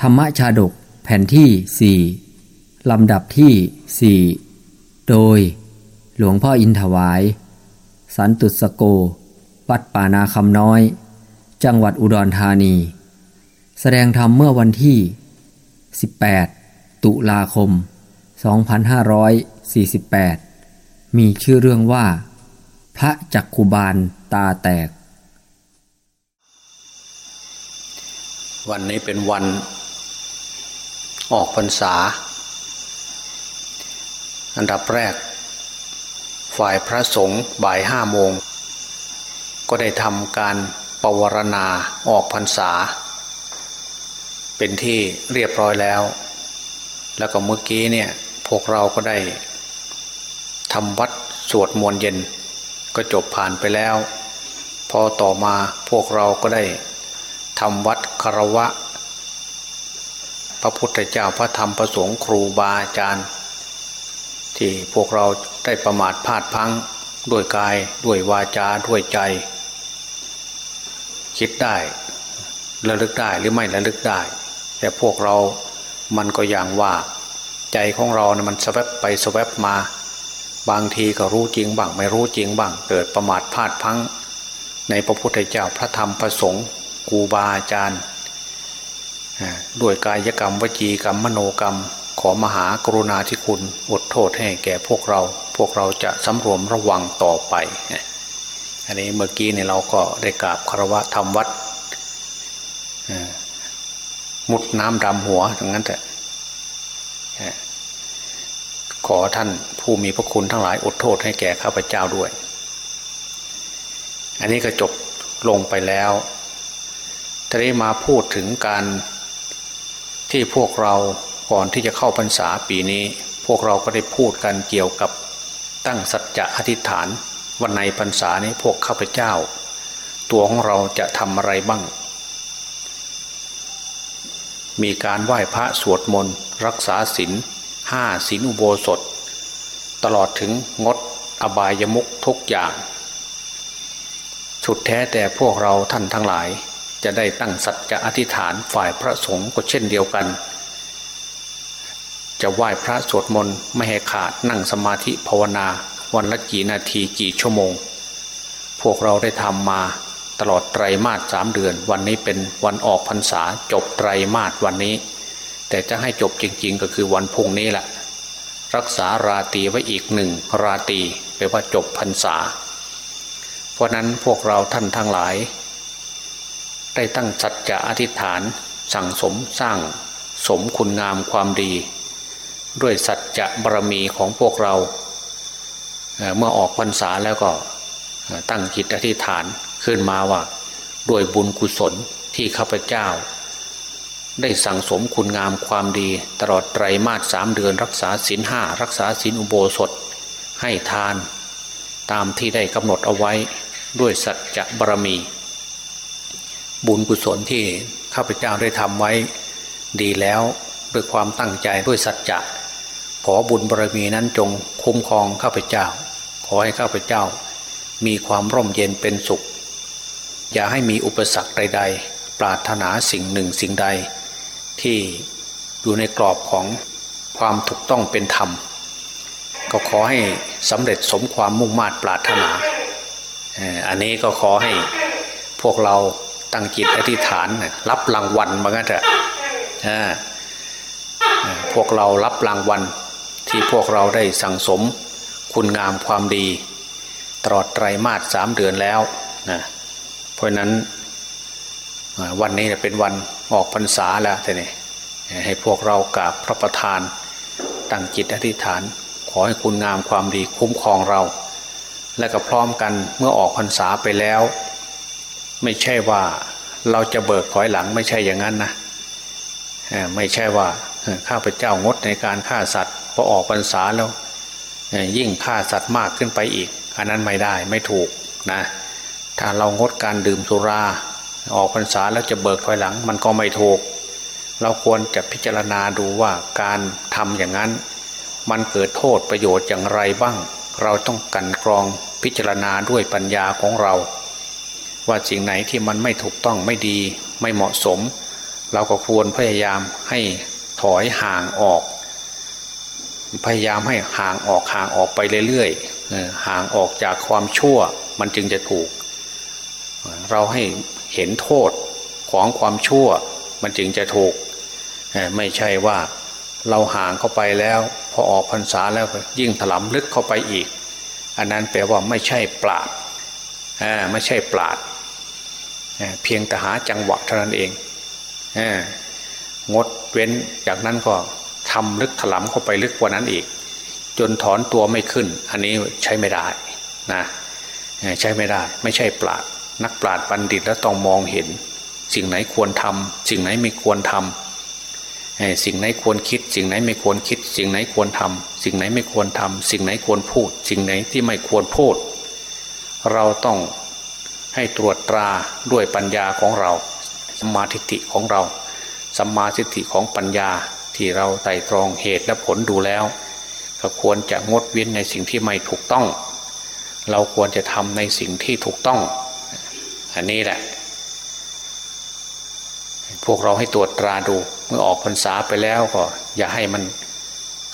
ธรรมชาดกแผ่นที่สี่ลำดับที่สี่โดย หลวงพ่ออินถวาย สันตุสโก วัดป่านาคำน้อย จังหวัดอุดรธานี แสดงธรรมเมื่อวันที่ 18 ตุลาคม 2548 มีชื่อเรื่องว่า พระจักคุบาลตาแตก วันนี้เป็นวัน ออกพรรษา อันดับแรก ฝ่ายพระสงฆ์บ่ายห้าโมง ก็ได้ทำการปวารณาออกพรรษา เป็นที่เรียบร้อยแล้ว แล้วก็เมื่อกี้เนี่ยพวกเราก็ได้ทำวัดสวดมนต์เย็น ก็จบผ่านไปแล้ว พอต่อมาพวกเราก็ได้ทำวัดคารวะ พระพุทธเจ้าพระธรรมพระสงฆ์ครูบาอาจารย์ ที่พวกเราได้ประมาทพลาดพังด้วยกายด้วยวาจาด้วยใจ คิดได้ระลึกได้หรือไม่ระลึกได้ แต่พวกเรามันก็อย่างว่า ใจของเรานะมันสวบไปสวบมา บางทีก็รู้จริงบ้างไม่รู้จริงบ้าง เกิดประมาทพลาดพังในพระพุทธเจ้าพระธรรมพระสงฆ์ครูบาอาจารย์ ด้วยกายกรรมวจีกรรมมโนกรรม ขอมหากรุณาธิคุณอดโทษให้แก่พวกเรา พวกเราจะสำรวมระวังต่อไป อันนี้เมื่อกี้เนี่ยเราก็ได้กราบคารวะทำวัดมุดน้ำดำหัวอย่างนั้นแต่ขอท่านผู้มีพระคุณทั้งหลายอดโทษให้แก่ข้าพเจ้าด้วย อันนี้ก็จบลงไปแล้วทีนี้มาพูดถึงการ ที่พวกเราก่อนที่จะเข้าพรรษาปีนี้ พวกเราก็ได้พูดกันเกี่ยวกับตั้งสัจจะอธิษฐานวันในพรรษานี้พวกข้าพเจ้า ตัวของเราจะทำอะไรบ้าง มีการไหว้พระสวดมนต์รักษาศีลห้าศีลอุโบสถ ตลอดถึงงดอบายมุกทุกอย่าง สุดแท้แต่พวกเราท่านทั้งหลาย จะได้ตั้งสัจจะอธิษฐานฝ่ายพระสงฆ์ก็เช่นเดียวกัน จะไหว้พระสวดมนต์ไม่ให้ขาดนั่งสมาธิภาวนาวันละกี่นาทีกี่ชั่วโมง พวกเราได้ทำมาตลอดไตรมาสสามเดือน วันนี้เป็นวันออกพรรษาจบไตรมาสวันนี้ แต่จะให้จบจริง ๆ ก็คือวันพุ่งนี้แหละรักษาราตีไว้อีกหนึ่งราตีแปลว่าจบพรรษา เพราะนั้นพวกเราท่านทั้งหลาย ได้ตั้งสัจจะอธิษฐาน สั่งสมสร้างสมคุณงามความดี ด้วยสัจจะบารมีของพวกเรา เมื่อออกพรรษาแล้วก็ตั้งจิตอธิษฐานขึ้นมาว่าด้วยบุญกุศลที่ข้าพเจ้า ได้สั่งสมคุณงามความดี ตลอดไตรมาสสามเดือนรักษาศีลห้ารักษาศีลอุโบสถ ให้ทาน ตามที่ได้กำหนดเอาไว้ด้วยสัจจะบารมี บุญกุศลที่ข้าพเจ้าได้ทำไว้ดีแล้วด้วยความตั้งใจด้วยสัจจะขอบุญบารมีนั้นจงคุ้มครองข้าพเจ้า ขอให้ข้าพเจ้า มีความร่มเย็นเป็นสุข อย่าให้มีอุปสรรคใด ๆ ปรารถนาสิ่งหนึ่งสิ่งใด ที่อยู่ในกรอบของความถูกต้องเป็นธรรม ก็ขอให้สำเร็จสมความมุ่งมา่ปรารถนา อันนี้ก็ขอให้พวกเรา ตั้งจิตอธิษฐานรับรางวัลมากันเถอะพวกเรารับรางวัลที่พวกเราได้สั่งสมคุณงามความดี ตลอดไตรมาสสามเดือนแล้วนะเพราะนั้นวันนี้เป็นวันออกพรรษาแล้วแต่นี่ให้พวกเรากราบพระประธานตั้งจิตอธิษฐาน ขอให้คุณงามความดีคุ้มครองเรา และก็พร้อมกันเมื่อออกพรรษาไปแล้ว ไม่ใช่ว่าเราจะเบิกถอยหลังไม่ใช่อย่างนั้นนะไม่ใช่ว่าข้าพเจ้างดในการฆ่าสัตว์พอออกพรรษาแล้วยิ่งฆ่าสัตว์มากขึ้นไปอีก อันนั้นไม่ได้ไม่ถูกนะถ้าเรางดการดื่มสุรา ออกพรรษาแล้วจะเบิกถอยหลัง มันก็ไม่ถูก เราควรจะพิจารณาดูว่าการทำอย่างนั้น มันเกิดโทษประโยชน์อย่างไรบ้าง เราต้องกันกรองพิจารณาด้วยปัญญาของเรา ว่าสิ่งไหนที่มันไม่ถูกต้องไม่ดีไม่เหมาะสม เราก็ควรพยายามให้ถอยห่างออก พยายามให้ห่างออกห่างออกไปเรื่อยๆห่างออกจากความชั่วมันจึงจะถูก เราให้เห็นโทษของความชั่วมันจึงจะถูก ไม่ใช่ว่าเราห่างเข้าไปแล้วพอออกพรรษาแล้วยิ่งถลำลึกเข้าไปอีก อันนั้นแปลว่าไม่ใช่ปราดไม่ใช่ปราด เพียงแต่หาจังหวะเท่านั้นเองงดเว้นจากนั้นก็ทำลึกถลำเข้าไปลึกกว่านั้นอีก จนถอนตัวไม่ขึ้น อันนี้ใช้ไม่ได้นะใช้ไม่ได้ ไม่ใช่ปราดนักปราดบัณฑิตแล้วต้องมองเห็น สิ่งไหนควรทำสิ่งไหนไม่ควรทำสิ่งไหนควรคิด สิ่งไหนไม่ควรคิด สิ่งไหนควรทำสิ่งไหนไม่ควรทำสิ่งไหนควรพูด สิ่งไหนที่ไม่ควรพูด เราต้อง ให้ตรวจตราด้วยปัญญาของเราสมาธิิของเราสัมมาทิฏฐิของปัญญาที่เราไต่ตรองเหตุและผลดูแล้ว ก็ควรจะงดเว้นในสิ่งที่ไม่ถูกต้อง เราควรจะทำในสิ่งที่ถูกต้อง อันนี้แหละ พวกเราให้ตรวจตราดูเมื่อออกพรรษาไปแล้วก็ อย่าให้มัน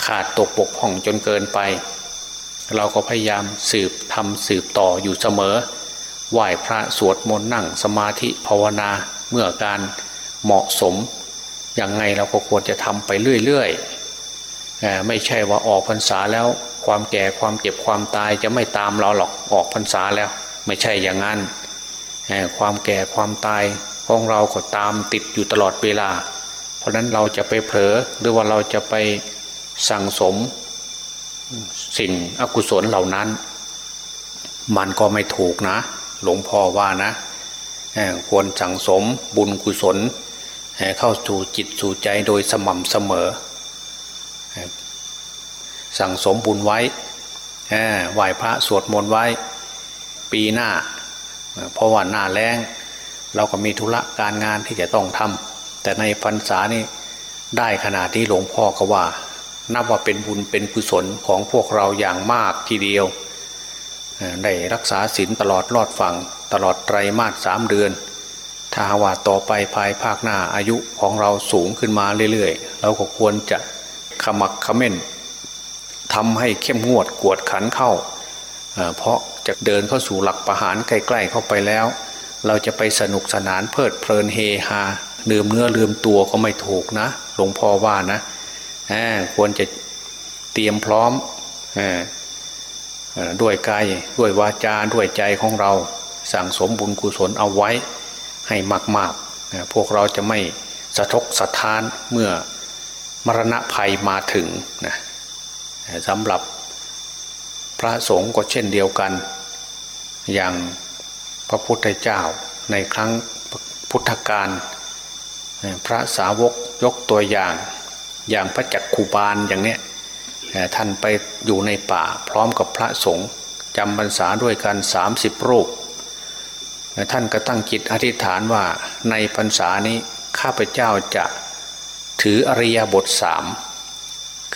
ขาดตกปกพ่องจนเกินไป เราก็พยายามสืบทำสืบต่ออยู่เสมอ ไหว้พระสวดมนต์นั่งสมาธิภาวนาเมื่อการเหมาะสมอย่างไงเราก็ควรจะทำไปเรื่อยๆไม่ใช่ว่าออกพรรษาแล้วความแก่ความเจ็บความตายจะไม่ตามเราหรอกออกพรรษาแล้ว ไม่ใช่อย่างนั้นความแก่ความตายของเราก็ตามติดอยู่ตลอดเวลา เพราะนั้นเราจะไปเผลอหรือว่าเราจะไปสั่งสม สิ่งอกุศลเหล่านั้น มันก็ไม่ถูกนะ หลวงพ่อว่านะควรสั่งสมบุญกุศลเข้าสู่จิตสู่ใจโดยสม่ำเสมอ สั่งสมบุญไว้ไหว้พระสวดมนต์ไว้ ปีหน้า เพราะว่าหน้าแรงเราก็มีธุระการงานที่จะต้องทำแต่ในพรรษานี่ได้ขนาดที่หลวงพ่อก็ว่า นับว่าเป็นบุญเป็นกุศลของพวกเราอย่างมากทีเดียว ได้รักษาศีลตลอดรอดฟังตลอดไตรมาสสามเดือน ถ้าว่าต่อไปภายภาคหน้าอายุของเราสูงขึ้นมาเรื่อยๆ เราก็ควรจะขมักขม้นทำให้เข้มงวดกวดขันเข้า เพราะจะเดินเข้าสู่หลักประหารใกล้ๆเข้าไปแล้ว เราจะไปสนุกสนานเพลิดเพลินเฮฮาลืมเนื้อลืมตัวก็ไม่ถูกนะ หลวงพ่อว่านะควรจะเตรียมพร้อม ด้วยกายด้วยวาจาด้วยใจของเราสั่งสมบุญกุศลเอาไว้ให้มากๆ พวกเราจะไม่สะทกสะท้านเมื่อมรณะภัยมาถึงนะสำหรับพระสงฆ์ก็เช่นเดียวกัน อย่างพระพุทธเจ้าในครั้งพุทธกาลพระสาวกยกตัวอย่าง อย่างพระจักคูบาลอย่างเนี้ย ท่านไปอยู่ในป่า พร้อมกับพระสงฆ์จำพรรษาด้วยกันสามสิบรูป ท่านก็ตั้งจิตอธิษฐานว่าในพรรษานี้ข้าพเจ้าจะถืออริยบทสาม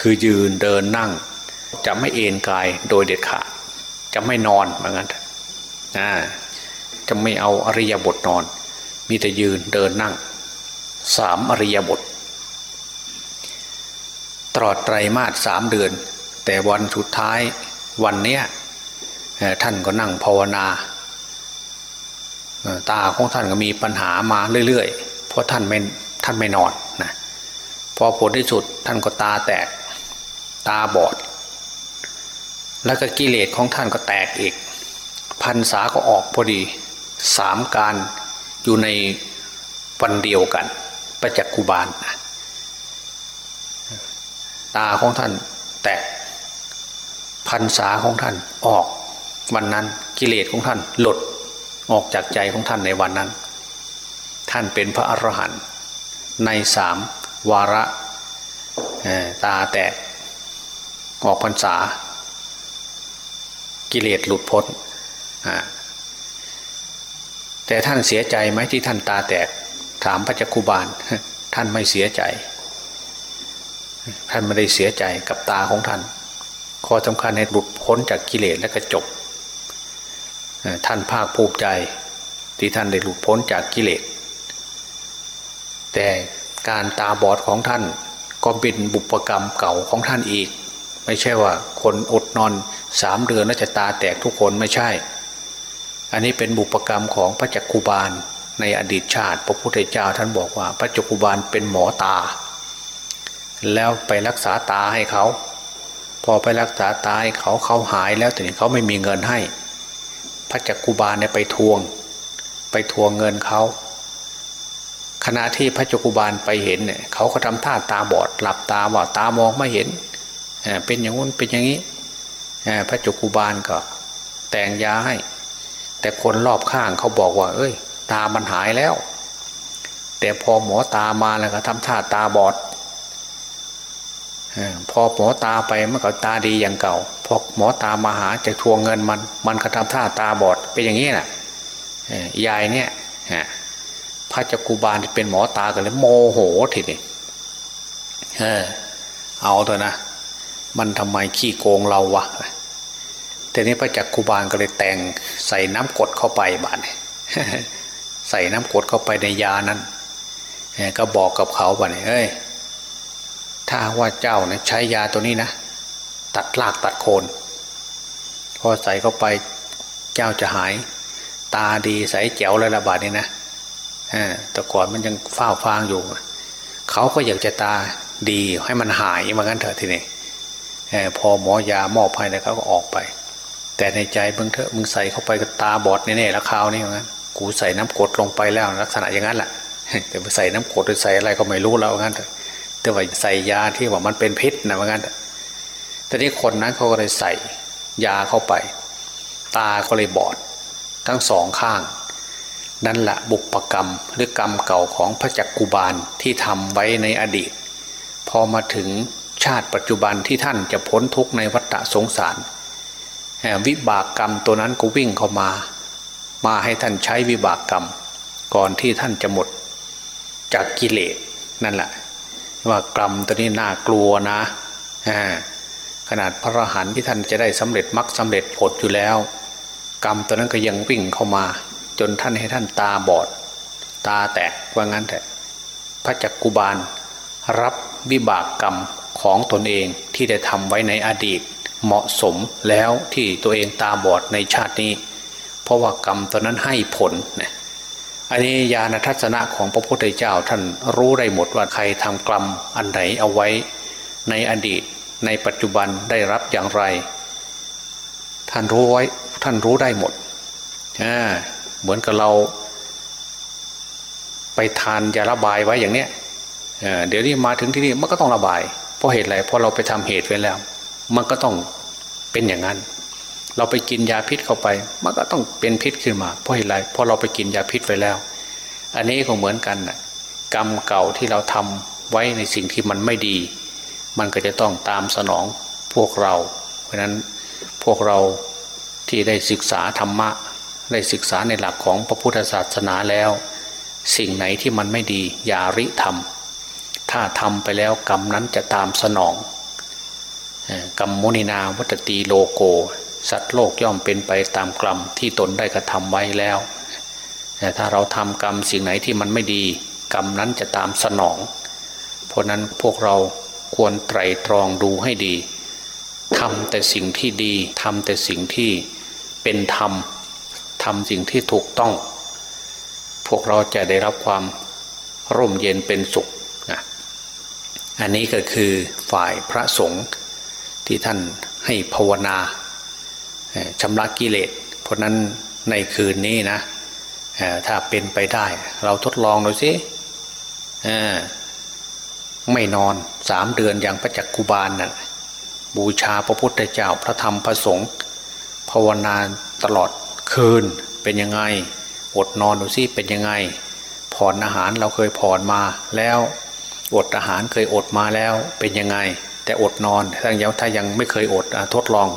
คือยืนเดินนั่ง จะไม่เอนกายโดยเด็ดขาดจะไม่นอนเหมือนกันนะจะไม่เอาอริยบทนอน มีแต่ยืนเดินนั่งสามอริยบท ตลอดไตรมาสสามเดือน แต่วันสุดท้ายวันเนี้ยท่านก็นั่งภาวนา ตาของท่านก็มีปัญหามาเรื่อยๆ เพราะท่านไม่ท่านไม่นอนนะพอผลที่สุดท่านก็ตาแตกตาบอด แล้วก็กิเลสของท่านก็แตกอีกพันษาก็ออกพอดีสามการอยู่ในวันเดียวกันประจักคุบาล ตาของท่าน แตกพันษาของท่านออกวันนั้นกิเลสของท่านหลุดออกจากใจของท่านในวันนั้น ท่านเป็นพระอรหันต์ในสามวาระตาแตกออกพรรษา กิเลสหลุดพ้นแต่ท่านเสียใจไหมที่ท่านตาแตก ถามพระจักคุบาลท่านไม่เสียใจ ท่านไม่ได้เสียใจกับตาของท่านข้อสำคัญให้หลุดพ้นจากกิเลสและก็จบท่านภาคภูมิใจที่ท่านได้หลุดพ้นจากกิเลส แต่การตาบอดของท่านก็เป็นบุปกรรมเก่าของท่านอีก ไม่ใช่ว่าคนอดนอนสามเดือนแล้วจะตาแตกทุกคนไม่ใช่ อันนี้เป็นบุปกรรมของพระจักกุบาลในอดีตชาติ พระพุทธเจ้าท่านบอกว่าพระจักกุบาลเป็นหมอตา แล้วไปรักษาตาให้เขา พอไปรักษาตาให้เขาเขาหายแล้วแต่นี้เขาไม่มีเงินให้ พระจักกุบาลเนี่ยไปทวง ไปทวงเงินเขาขณะที่พระจักกุบาลไปเห็นเนี่ยเขาก็ทำท่าตาบอดหลับตาว่าตามองไม่เห็นเป็นอย่างนู้นเป็นอย่างนี้พระจักกุบาลก็แต่งยาให้ แต่คนรอบข้างเขาบอกว่า เอ้ย ตามันหายแล้ว แต่พอหมอตามาแล้วก็ทำท่าตาบอด พอหมอตาไปมันก็ตาดีอย่างเก่า พอหมอตามาหาจะทวงเงินมัน มันก็ทำท่าตาบอดเป็นอย่างนี้แหละยายเนี่ยพระจักกุบาลที่เป็นหมอตากันเลยโมโหทีนี้เออ เอาเถอะนะมันทำไมขี้โกงเราวะแต่นี้พระจักกุบาลก็เลยแต่งใส่น้ำกดเข้าไปบาดใส่น้ำกดเข้าไปในยานั้นก็บอกกับเขาบ่เนี่ยเอ้ย ถ้าว่าเจ้าเนี่ยใช้ยาตัวนี้นะ ตัดรากตัดโคน พอใส่เข้าไปเจ้าจะหาย ตาดีใสแจ๋วเลยละบาดนี้นะแต่ก่อนมันยังเฝ้าฟางอยู่ เขาก็อยากจะตาดีให้มันหายมางั้นเถอะทีนี้พอหมอยามอบให้แล้วเขาก็ออกไป แต่ในใจมึงเถอะมึงใส่เข้าไปก็ตาบอดแน่ๆแล้วคราวนี้งั้นกันกูใส่น้ำกดลงไปแล้วลักษณะอย่างนั้นแหละแต่ไปใส่น้ำกดหรือใส่อะไรก็ไม่รู้แล้วงั้นเถอะ แต่ว่าใส่ยาที่ว่ามันเป็นพิษนะว่างั้นแต่นี้คนนั้นเขาก็เลยใส่ยาเข้าไป ตาก็เลยบอดทั้งสองข้าง นั่นแหละบุปกรรมหรือกรรมเก่าของพระจักกุบาลที่ทำไว้ในอดีต พอมาถึงชาติปัจจุบันที่ท่านจะพ้นทุกข์ในวัฏสงสาร วิบากกรรมตัวนั้นก็วิ่งเข้ามา มาให้ท่านใช้วิบากกรรม ก่อนที่ท่านจะหมดจากกิเลสนั่นแหละ ว่ากรรมตัวนี้น่ากลัวนะขนาดพระอรหันต์ที่ท่านจะได้สำเร็จมรรคสาเร็จผลอยู่แล้ว กรรมตัวนั้นก็ยังวิ่งเข้ามา จนท่านให้ท่านตาบอด ตาแตกว่างั้นแต่พระจักกุบาล รับวิบากกรรมของตนเองที่ได้ทำไว้ในอดีต เหมาะสมแล้วที่ตัวเองตาบอดในชาตินี้ เพราะว่ากรรมตอนนั้นให้ผลนะ อันนี้ญาณทัศนะของพระพุทธเจ้าท่านรู้ได้หมดว่าใครทำกรรมอันไหนเอาไว้ ในอดีตในปัจจุบันได้รับอย่างไร ท่านรู้ไว้ท่านรู้ได้หมดเหมือนกับเรา ไปทานยาระบายไว้อย่างเนี้ยเเดี๋ยวนี้มาถึงที่นี่มันก็ต้องระบาย เพราะเหตุอะไรเพราะเราไปทำเหตุไว้แล้ว มันก็ต้องเป็นอย่างนั้น เราไปกินยาพิษเข้าไป มันก็ต้องเป็นพิษขึ้นมา เพราะเหตุไรเพราะเราไปกินยาพิษไว้แล้ว อันนี้ก็เหมือนกันนะกรรมเก่าที่เราทำไว้ในสิ่งที่มันไม่ดี มันก็จะต้องตามสนองพวกเรา เพราะนั้นพวกเราที่ได้ศึกษาธรรมะ ได้ศึกษาในหลักของพระพุทธศาสนาแล้ว สิ่งไหนที่มันไม่ดี อย่าริทำถ้าทำไปแล้วกรรมนั้นจะตามสนองกรรมมุนินาวัตตีโลโก สัตว์โลกย่อมเป็นไปตามกรรมที่ตนได้กระทำไว้แล้วแต่ถ้าเราทำกรรมสิ่งไหนที่มันไม่ดี กรรมนั้นจะตามสนอง เพราะนั้นพวกเราควรไตรตรองดูให้ดีทำแต่สิ่งที่ดีทำแต่สิ่งที่เป็นธรรมทำสิ่งที่ถูกต้อง พวกเราจะได้รับความร่มเย็นเป็นสุขนะอันนี้ก็คือฝ่ายพระสงฆ์ที่ท่านให้ภาวนา ชำระกิเลส เพราะนั้นในคืนนี้นะถ้าเป็นไปได้ เราทดลองดูสิไม่นอนสามเดือนอย่างพระจักกุบาลนะ่ะบูชาพระพุทธเจ้าพระธรรมพระสงฆ์ภาวนาตลอดคืนเป็นยังไง อดนอนดูซิเป็นยังไง ผ่อนอาหารเราเคยผ่อนมาแล้วอดอาหารเคยอดมาแล้วเป็นยังไง แต่อดนอนถ้ายังถ้ายังไม่เคยอดทดลอง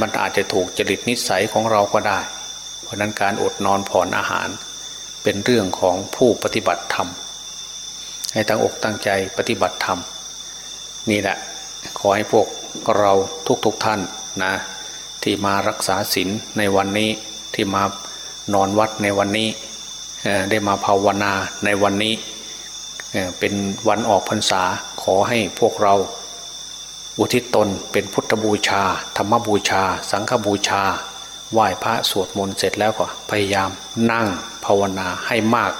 มันอาจจะถูกจริตนิสัยของเราก็ได้ เพราะนั้นการอดนอนผ่อนอาหาร เป็นเรื่องของผู้ปฏิบัติธรรม ให้ตั้งอกตั้งใจปฏิบัติธรรม นี่แหละ ขอให้พวกเราทุกๆทท่านนะ ที่มารักษาศีลในวันนี้ที่มานอนวัดในวันนี้ได้มาภาวนาในวันนี้เป็นวันออกพรรษาขอให้พวกเรา อุทิศตนเป็นพุทธบูชา ธรรมบูชา สังฆบูชา ไหว้พระสวดมนต์เสร็จแล้วก็พยายามนั่งภาวนาให้มาก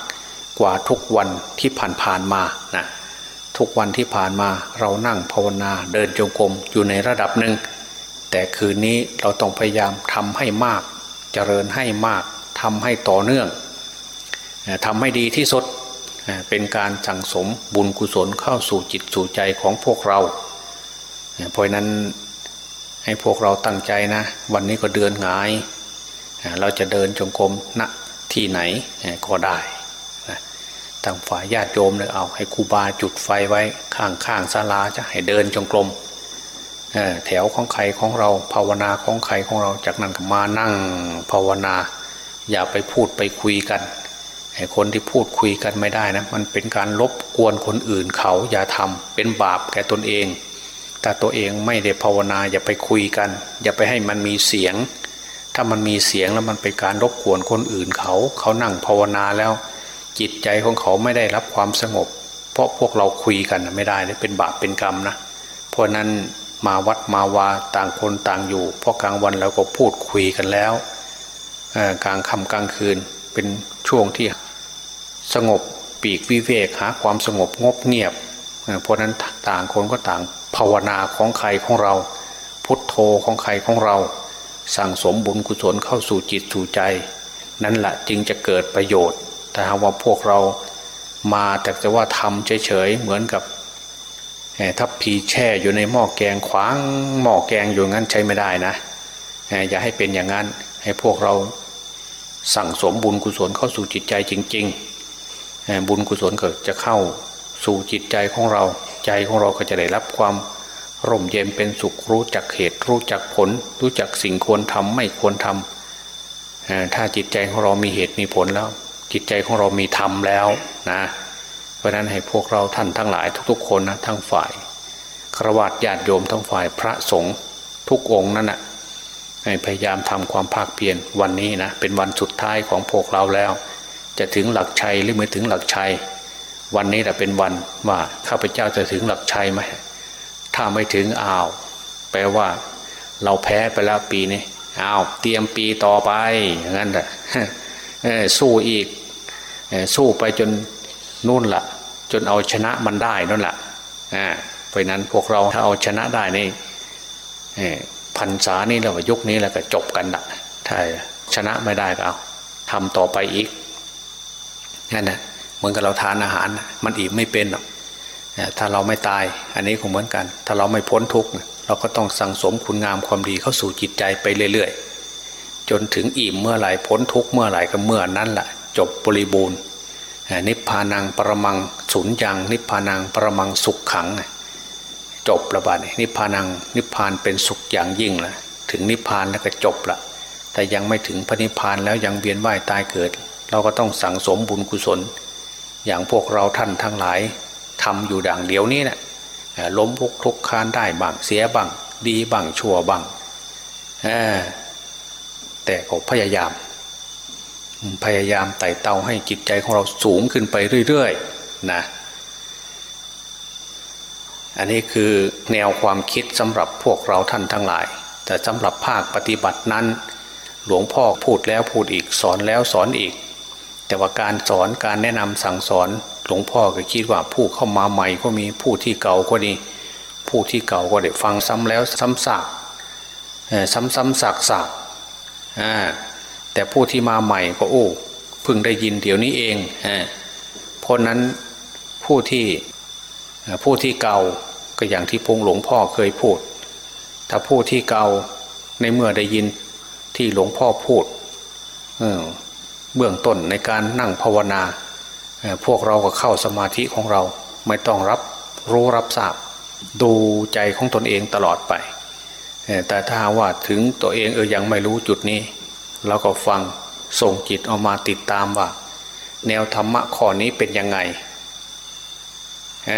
กว่าทุกวันที่ผ่านๆมานะทุกวันที่ผ่านมาเรานั่งภาวนาเดินจงกรมอยู่ในระดับหนึ่ง แต่คืนนี้เราต้องพยายามทำให้มากเจริญให้มากทำให้ต่อเนื่องทำให้ดีที่สุดเป็นการสั่งสมบุญกุศลเข้าสู่จิตสู่ใจของพวกเรา เพราะนั้นให้พวกเราตั้งใจนะ วันนี้ก็เดือนงาย เราจะเดินจงกรมณที่ไหนก็ได้ทางฝ่ายญาติโยมเลยเอาให้ครูบาจุดไฟไว้ข้างข้างศาลาจะให้เดินจงกรมแถวของใครของเราภาวนาของใครของเราจากนั้นก็มานั่งภาวนา อย่าไปพูดไปคุยกันคนที่พูดคุยกันไม่ได้นะ มันเป็นการลบกวนคนอื่นเขาอย่าทำเป็นบาปแก่ตนเอง แต่ตัวเองไม่ได้ภาวนาอย่าไปคุยกัน อย่าไปให้มันมีเสียง ถ้ามันมีเสียงแล้วมันเป็นการรบกวนคนอื่นเขา เขานั่งภาวนาแล้ว จิตใจของเขาไม่ได้รับความสงบ เพราะพวกเราคุยกันไม่ได้เป็นบาปเป็นกรรมนะเพราะนั้นมาวัดมาวาต่างคนต่างอยู่เพราะกลางวันเราก็พูดคุยกันแล้วกลางค่ำกลางคืนเป็นช่วงที่สงบปีกวิเวกหาความสงบงบเงียบเพราะนั้นต่างคนก็ต่าง ภาวนาของใครของเรา พุทโธของใครของเรา สั่งสมบุญกุศลเข้าสู่จิตสู่ใจ นั่นแหละจึงจะเกิดประโยชน์ แต่หากว่าพวกเรามาแต่จะว่าทำเฉยๆเหมือนกับทับพีแช่อยู่ในหม้อแกงขวางหม้อแกงอยู่งั้นใช้ไม่ได้นะอย่าให้เป็นอย่างนั้นให้พวกเราสั่งสมบุญกุศลเข้าสู่จิตใจจริง ๆ บุญกุศลเก็จะเข้าสู่จิตใจของเรา ใจของเราก็จะได้รับความร่มเย็นเป็นสุขรู้จักเหตุรู้จักผล รู้จักสิ่งควรทำไม่ควรทำถ้าจิตใจของเรามีเหตุมีผลแล้ว จิตใจของเรามีธรรมแล้วนะเพราะนั้นให้พวกเราท่านทั้งหลายทุก ๆ คนนะทั้งฝ่ายครวญญาติโยมทั้งฝ่ายพระสงฆ์ทุกองค์นั่นนะให้พยายามทำความภาคเพียรวันนี้นะเป็นวันสุดท้ายของพวกเราแล้ว จะถึงหลักชัยหรือไม่ถึงหลักชัย วันนี้แหละเป็นวันว่าข้าพเจ้าจะถึงหลักชัยไหมถ้าไม่ถึงอ้าวแปลว่า เราแพ้ไปแล้วปีนี้อ้าวเตรียมปีต่อไปอย่างนั้นแหละสู้อีกสู้ไปจนนู่นละจนเอาชนะมันได้นั่นแหละเพราะนั้นพวกเราถ้าเอาชนะได้นี่พันษานี่แล้วยุคนี้แล้วก็จบกันละถ้าชนะไม่ได้ก็เอาทำต่อไปอีกนั่นนะ เหมือนกับเราทานอาหาร มันอิ่มไม่เป็นหรอกถ้าเราไม่ตาย อันนี้คงเหมือนกัน ถ้าเราไม่พ้นทุกข์เราก็ต้องสั่งสมคุณงามความดีเข้าสู่จิตใจไปเรื่อยๆ จนถึงอิ่มเมื่อไหร่พ้นทุกข์เมื่อไหร่ก็เมื่อนั้นแหละจบบริบูรณ์นิพพานังประมังสุญญัง นิพพานังประมังสุขขัง จบระบาดนิพพานังนิพพานเป็นสุขอย่างยิ่งละถึงนิพพานแล้วก็จบละแต่ยังไม่ถึงพระนิพพานแล้วยังเวียนว่ายตายเกิด เราก็ต้องสั่งสมบุญกุศล อย่างพวกเราท่านทั้งหลายทำอยู่ดังเดียวนี้นะ่ะล้มพุกทุกคานได้บ้างเสียบ้างดีบ้างชั่วบ้างแต่ก็พยายาม พยายามไต่เต้าให้จิตใจของเราสูงขึ้นไปเรื่อยๆนะอันนี้คือแนวความคิดสำหรับพวกเราท่านทั้งหลาย แต่สำหรับภาคปฏิบัตินั้น หลวงพ่อพูดแล้วพูดอีกสอนแล้วสอนอีก แต่ว่าการสอนการแนะนำสั่งสอนหลวงพ่อก็คิดว่าผู้เข้ามาใหม่ก็มีผู้ที่เก่าก็ดีผู้ที่เก่าก็ได้ฟังซ้ำแล้วซ้ำซากซ้ำซ้ำซากซากแต่ผู้ที่มาใหม่ก็โอ้เพิ่งได้ยินเดี๋ยวนี้เองเพราะนั้นผู้ที่ผู้ที่เก่าก็อย่างที่พงหลวงพ่อเคยพูด ถ้าผู้ที่เก่าในเมื่อได้ยินที่หลวงพ่อพูด เบื้องต้นในการนั่งภาวนา พวกเราก็เข้าสมาธิของเราไม่ต้องรับรู้รับทราบ ดูใจของตนเองตลอดไป แต่ถ้าว่าถึงตัวเองเออยังไม่รู้จุดนี้เราก็ฟังส่งจิตออกมาติดตามว่า แนวธรรมะข้อนี้เป็นยังไงเ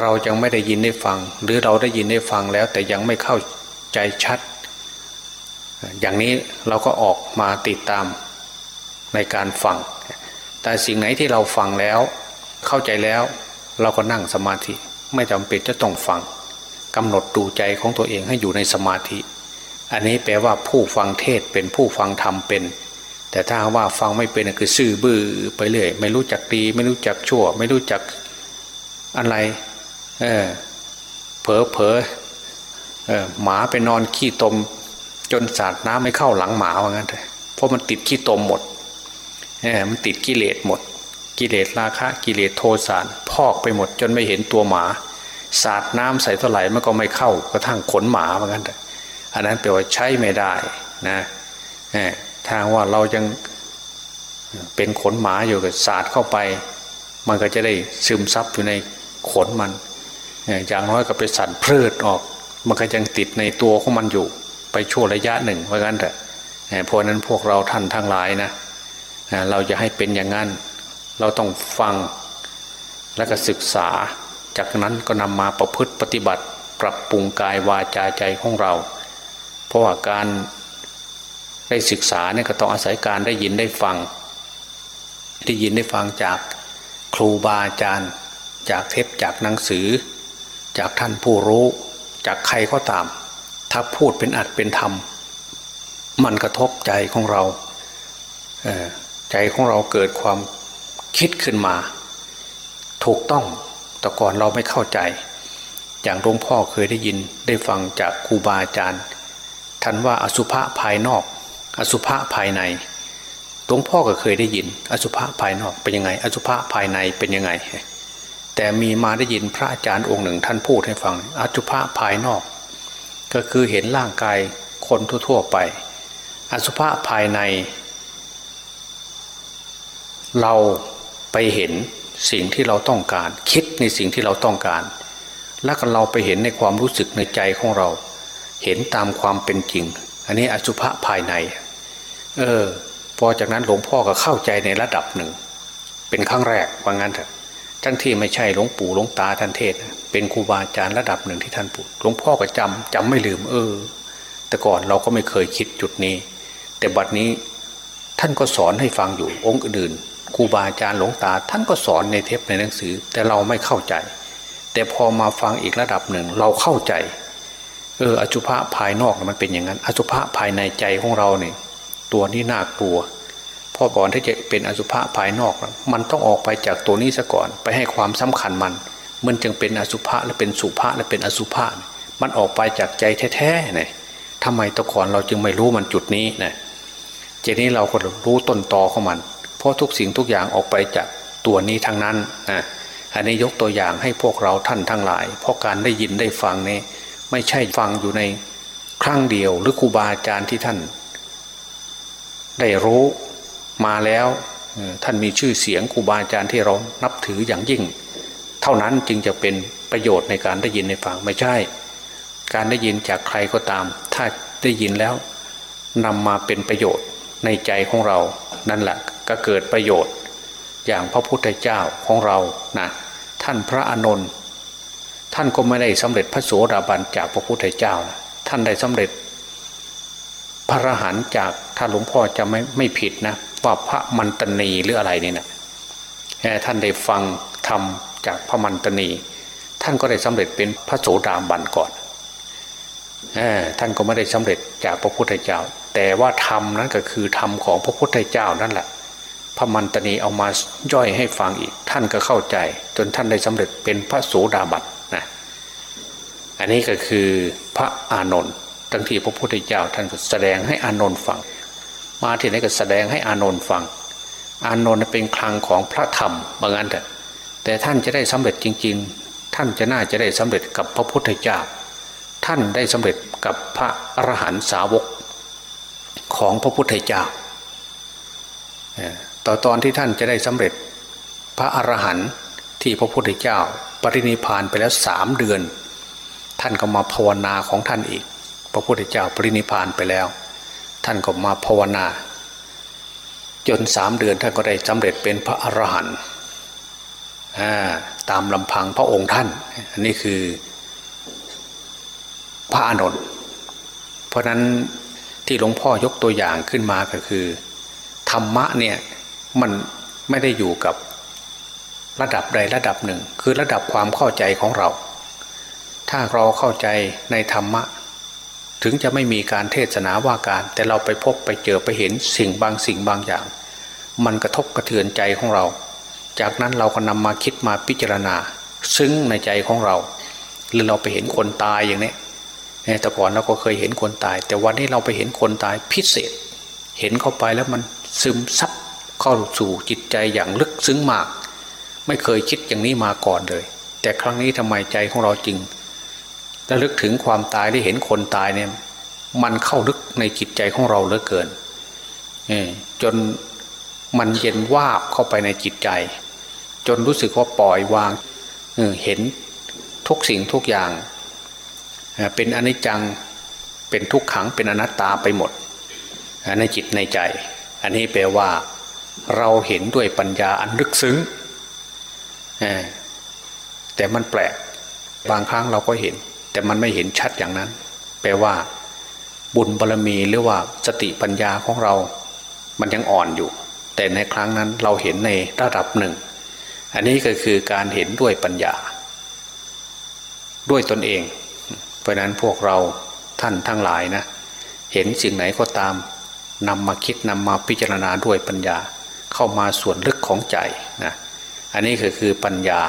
เรายังไม่ได้ยินได้ฟัง หรือเราได้ยินได้ฟังแล้วแต่ยังไม่เข้าใจชัด อย่างนี้เราก็ออกมาติดตามในการฟัง แต่สิ่งไหนที่เราฟังแล้วเข้าใจแล้ว เราก็นั่งสมาธิ ไม่จำเป็นจะต้องฟังกำหนดดูใจของตัวเองให้อยู่ในสมาธิ อันนี้แปลว่าผู้ฟังเทศเป็นผู้ฟังธรรมเป็น แต่ถ้าว่าฟังไม่เป็นคือซื่อบื้อไปเรื่อยไม่รู้จักดี ไม่รู้จักชั่ว ไม่รู้จักอะไร เออเผลอเผลอเออหมาไปนอนขี้ตม จนสาดน้ำไม่เข้าหลังหมาว่างั้นเลยเพราะมันติดขี้ตมหมดเออมันติดกิเลสหมด กิเลสราคะ กิเลสโทสะพอกไปหมด จนไม่เห็นตัวหมา สาดน้ำใส่เท่าไหร่มันก็ไม่เข้ากระทั่งขนหมาเหมือนกันอันนั้นแปลว่าใช้ไม่ได้นะทางว่าเรายังเป็นขนหมาอยู่กับสาดเข้าไป มันก็จะได้ซึมซับอยู่ในขนมัน อย่างน้อยก็ไปสั่นเพลิดออก มันก็ยังติดในตัวของมันอยู่ ไปชั่วระยะหนึ่งเพราะงั้นแต่เพราะนั้นพวกเราท่านทั้งหลายนะเราจะให้เป็นอย่างนั้น เราต้องฟังและก็ศึกษา จากนั้นก็นำมาประพฤติปฏิบัติ ปรับปรุงกายวาจาใจของเรา เพราะว่าการได้ศึกษาเนี่ยก็ต้องอาศัยการได้ยินได้ฟัง ได้ยินได้ฟังจากครูบาอาจารย์ จากเทปจากหนังสือ จากท่านผู้รู้ จากใครก็ตาม ถ้าพูดเป็นอัดเป็นธรรม มันกระทบใจของเราใจของเราเกิดความคิดขึ้นมา ถูกต้องแต่ก่อนเราไม่เข้าใจ อย่างหลวงพ่อเคยได้ยินได้ฟังจากครูบาอาจารย์ท่านว่าอสุภะภายนอก อสุภะภายในหลวงพ่อก็เคยได้ยิน อสุภะภายนอกเป็นยังไง อสุภะภายในเป็นยังไง แต่มีมาได้ยินพระอาจารย์องค์หนึ่งท่านพูดให้ฟัง อสุภะภายนอก ก็คือเห็นร่างกายคนทั่ว ๆไป อสุภะภายใน เราไปเห็นสิ่งที่เราต้องการ คิดในสิ่งที่เราต้องการ แล้วก็เราไปเห็นในความรู้สึกในใจของเรา เห็นตามความเป็นจริง อันนี้อสุภะภายใน เออพอจากนั้นหลวงพ่อก็เข้าใจในระดับหนึ่ง เป็นครั้งแรกว่างั้นเถอะ ทั้งที่ไม่ใช่หลวงปู่หลวงตาท่านเทศ เป็นครูบาอาจารย์ระดับหนึ่งที่ท่านพูดหลวงพ่อก็จำจำไม่ลืมเออ แต่ก่อนเราก็ไม่เคยคิดจุดนี้ แต่บัดนี้ท่านก็สอนให้ฟังอยู่องค์อื่นครูบาอาจารย์หลวงตา ท่านก็สอนในเทปในหนังสือ แต่เราไม่เข้าใจ แต่พอมาฟังอีกระดับหนึ่งเราเข้าใจ เอออสุภะภายนอกมันเป็นอย่างนั้น อสุภะภายในใจของเราเนี่ยตัวนี้น่ากลัว พอก่อนที่จะเป็นอสุภะภายนอก มันต้องออกไปจากตัวนี้ซะก่อน ไปให้ความสำคัญมัน มันจึงเป็นอสุภะและเป็นสุภะและเป็นอสุภะมันออกไปจากใจแท้ๆเนี่ยทำไมตะก่อนเราจึงไม่รู้มันจุดนี้เนี่ยเจนี้เราก็รู้ต้นตอของมัน เพราะทุกสิ่งทุกอย่างออกไปจากตัวนี้ทั้งนั้นนะอันนี้ยกตัวอย่างให้พวกเราท่านทั้งหลาย เพราะการได้ยินได้ฟังนี่ไม่ใช่ฟังอยู่ในครั้งเดียวหรือครูบาอาจารย์ที่ท่าน ได้รู้ มาแล้วท่านมีชื่อเสียงครูบาอาจารย์ที่เรานับถืออย่างยิ่ง เท่านั้นจึงจะเป็นประโยชน์ในการได้ยินในฟังไม่ใช่ การได้ยินจากใครก็ตาม ถ้าได้ยินแล้วนำมาเป็นประโยชน์ในใจของเรา นั่นแหละก็เกิดประโยชน์ อย่างพระพุทธเจ้าของเรานะท่านพระอานนท์ท่านก็ไม่ได้สำเร็จพระโสดาบันจากพระพุทธเจ้านะท่านได้สำเร็จพระอรหันต์จากถ้าหลวงพ่อจะไม่ไม่ผิดนะ ว่าพระมันตนีหรืออะไรนี่นะท่านได้ฟังธรรมจากพระมันตนี ท่านก็ได้สำเร็จเป็นพระโสดาบันก่อนท่านก็ไม่ได้สำเร็จจากพระพุทธเจ้า แต่ว่าธรรมนั้นก็คือธรรมของพระพุทธเจ้านั่นแหละ พระมันตนีเอามาย่อยให้ฟังอีก ท่านก็เข้าใจ จนท่านได้สำเร็จเป็นพระโสดาบันนะอันนี้ก็คือพระอานนท์ทั้งที่พระพุทธเจ้าท่านก็แสดงให้อานนท์ฟัง มาที่ไหนก็แสดงให้อานนท์ฟัง อานนท์เป็นคลังของพระธรรมบางอันแต่แต่ท่านจะได้สำเร็จจริง ๆ ท่านจะน่าจะได้สำเร็จกับพระพุทธเจ้า ท่านได้สำเร็จกับพระอรหันตสาวกของพระพุทธเจ้าต่อตอนที่ท่านจะได้สำเร็จพระอรหันต์ที่พระพุทธเจ้า ปรินิพานไปแล้วสามเดือน ท่านก็มาภาวนาของท่านอีก พระพุทธเจ้าปรินิพานไปแล้ว ท่านก็มาภาวนา จนสามเดือนท่านก็ได้สำเร็จเป็นพระอรหันต์ตามลำพังพระองค์ท่าน อันนี้คือพระอานนท์เพราะนั้นที่หลวงพ่อยกตัวอย่างขึ้นมาก็คือ ธรรมะเนี่ยมันไม่ได้อยู่กับระดับใดระดับหนึ่ง คือระดับความเข้าใจของเรา ถ้าเราเข้าใจในธรรมะ ถึงจะไม่มีการเทศนาว่าการ แต่เราไปพบไปเจอไปเห็นสิ่งบางสิ่งบางอย่าง มันกระทบกระเทือนใจของเรา จากนั้นเราก็นำมาคิดมาพิจารณา ซึ้งในใจของเรา หรือเราไปเห็นคนตายอย่างนี้แต่ก่อนเราก็เคยเห็นคนตาย แต่วันนี้เราไปเห็นคนตายพิเศษ เห็นเข้าไปแล้วมันซึมซับเข้าสู่จิตใจอย่างลึกซึ้งมาก ไม่เคยคิดอย่างนี้มาก่อนเลย แต่ครั้งนี้ทำไมใจของเราจริง ระลึกถึงความตายได้เห็นคนตายเนี่ย มันเข้าลึกในจิตใจของเราเหลือเกินจนมันเย็นวาบเข้าไปในจิตใจ จนรู้สึกว่าปล่อยวางเห็นทุกสิ่งทุกอย่าง เป็นอนิจจังเป็นทุกขังเป็นอนัตตาไปหมดในจิตในใจ อันนี้แปลว่า เราเห็นด้วยปัญญาอันลึกซึ้งแต่มันแปลกบางครั้งเราก็เห็น แต่มันไม่เห็นชัดอย่างนั้น แปลว่า บุญบารรมีหรือว่าสติปัญญาของเรา มันยังอ่อนอยู่ แต่ในครั้งนั้นเราเห็นในระดับหนึ่ง อันนี้ก็คือการเห็นด้วยปัญญา ด้วยตนเอง เพราะนั้นพวกเราท่านทั้งหลายนะ เห็นสิ่งไหนก็ตามนำมาคิดนำมาพิจารณาด้วยปัญญา เข้ามาส่วนลึกของใจนะอันนี้ก็คือปัญญา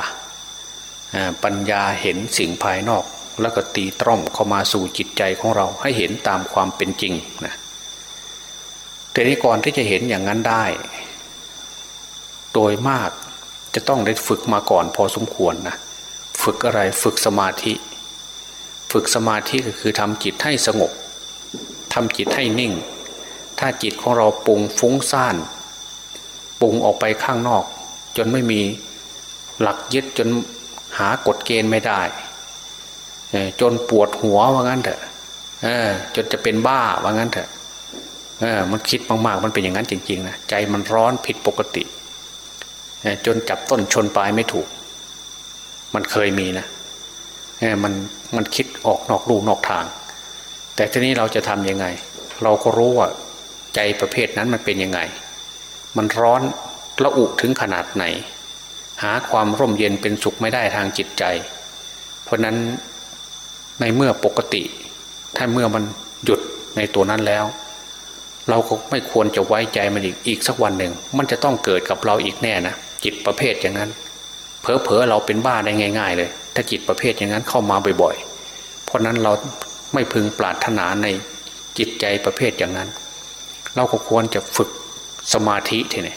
ปัญญาเห็นสิ่งภายนอก แล้วก็ตีตร่อมเข้ามาสู่จิตใจของเราให้เห็นตามความเป็นจริงนะแต่นี้ก่อนที่จะเห็นอย่างนั้นได้ โดยมากจะต้องได้ฝึกมาก่อนพอสมควรนะฝึกอะไรฝึกสมาธิ ฝึกสมาธิก็คือทำจิตให้สงบทำจิตให้นิ่ง ถ้าจิตของเราปุงฟุ้งซ่านปุงออกไปข้างนอก จนไม่มีหลักยึดจนหากฎเกณฑ์ไม่ได้ จนปวดหัวว่างั้นเถอะจนจะเป็นบ้าว่างั้นเถอะมันคิดมากๆ มันเป็นอย่างนั้นจริงๆนะใจมันร้อนผิดปกติจนจับต้นชนปลายไม่ถูก มันเคยมีนะมันมันคิดออกนอกลูนอกทาง แต่ทีนี้เราจะทำยังไง เราก็รู้ว่า ใจประเภทนั้นมันเป็นยังไง มันร้อนระอุถึงขนาดไหน หาความร่มเย็นเป็นสุขไม่ได้ทางจิตใจ เพราะนั้น ในเมื่อปกติ ถ้าเมื่อมันหยุดในตัวนั้นแล้ว เราก็ไม่ควรจะไว้ใจมันอีกอีกสักวันหนึ่ง มันจะต้องเกิดกับเราอีกแน่นะจิตประเภทอย่างนั้นเพอเพอเราเป็นบ้าได้ง่าย ๆ เลย ถ้าจิตประเภทอย่างนั้นเข้ามาบ่อยๆ เพราะนั้นเราไม่พึงปรารถนาในจิตใจประเภทอย่างนั้น เราก็ควรจะฝึกสมาธิทีนี้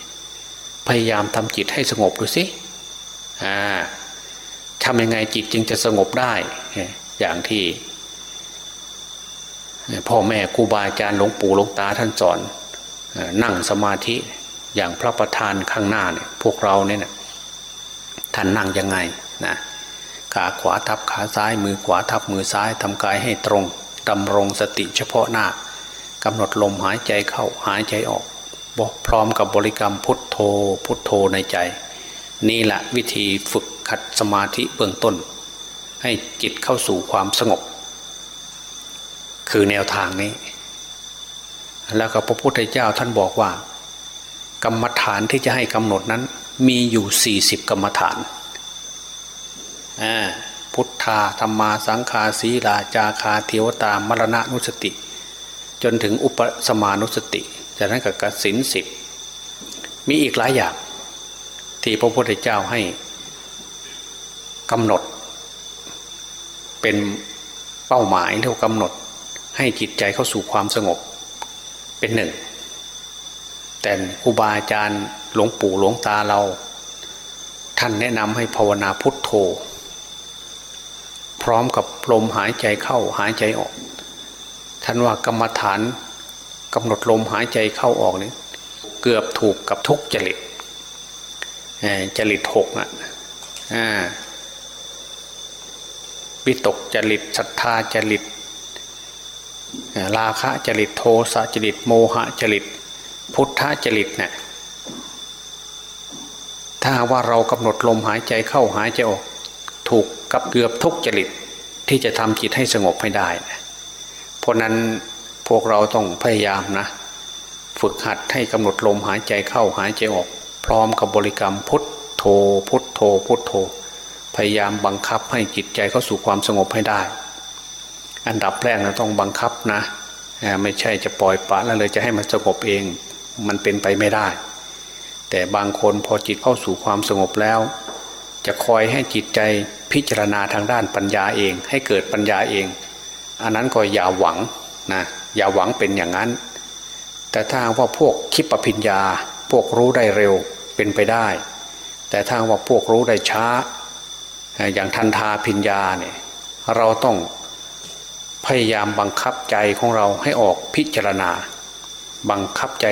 พยายามทำจิตให้สงบดูสิอ่าทำยังไงจิตจึงจะสงบได้ อย่างที่พ่อแม่ครูบาอาจารย์หลวงปู่หลวงตาท่านสอนนั่งสมาธิอย่างพระประธานข้างหน้าเนี่ยพวกเราเนี่ยท่านนั่งยังไงนะขาขวาทับขาซ้ายมือขวาทับมือซ้ายทำกายให้ตรงดำรงสติเฉพาะหน้ากำหนดลมหายใจเข้าหายใจออกบอกพร้อมกับบริกรรมพุทโธพุทโธในใจ นี่แหละวิธีฝึกขัดสมาธิเบื้องต้น ให้จิตเข้าสู่ความสงบ คือแนวทางนี้ แล้วก็พระพุทธเจ้าท่านบอกว่า กรรมฐานที่จะให้กำหนดนั้น มีอยู่สี่สิบกรรมฐานพุทธาธรรมาสังคาสีลาจาคาเทวตามรณะนุสติ จนถึงอุปสมานุสติจากนั้นกับกสินสิบมีอีกหลายอย่าง ที่พระพุทธเจ้าให้กำหนด เป็นเป้าหมายเรียกกำหนด ให้จิตใจเข้าสู่ความสงบเป็นหนึ่ง แต่ครูบาอาจารย์หลวงปู่หลวงตาเรา ท่านแนะนำให้ภาวนาพุทโธ พร้อมกับลมหายใจเข้าหายใจออก ท่านว่ากรรมฐานกำหนดลมหายใจเข้าออกนี่เกือบถูกกับทุกจริตจริตหกอะ วิตกจริตศรัทธาจริตราคะจริตโทสะจริตโมหะจริต พุทธจริตเนี่ยถ้าว่าเรากำหนดลมหายใจเข้าหายใจออก ถูกกับเกือบทุกจริตที่จะทำจิตให้สงบให้ได้เพราะนั้นพวกเราต้องพยายามนะ ฝึกหัดให้กำหนดลมหายใจเข้าหายใจออก พร้อมกับบริกรรมพุทโธพุทโธพุทโธ พยายามบังคับให้จิตใจเข้าสู่ความสงบให้ได้ อันดับแรกเราต้องบังคับนะไม่ใช่จะปล่อยปะแล้วเลยจะให้มันสงบเอง มันเป็นไปไม่ได้ แต่บางคนพอจิตเข้าสู่ความสงบแล้ว จะคอยให้จิตใจพิจารณาทางด้านปัญญาเอง ให้เกิดปัญญาเอง อันนั้นก็อย่าหวังนะอย่าหวังเป็นอย่างนั้น แต่ถ้าว่าพวกคิดปพิญญา พวกรู้ได้เร็วเป็นไปได้ แต่ถ้าว่าพวกรู้ได้ช้า อย่างทันทาพิญญาเนี่ยเราต้องพยายามบังคับใจของเราให้ออกพิจารณา บังคับใจ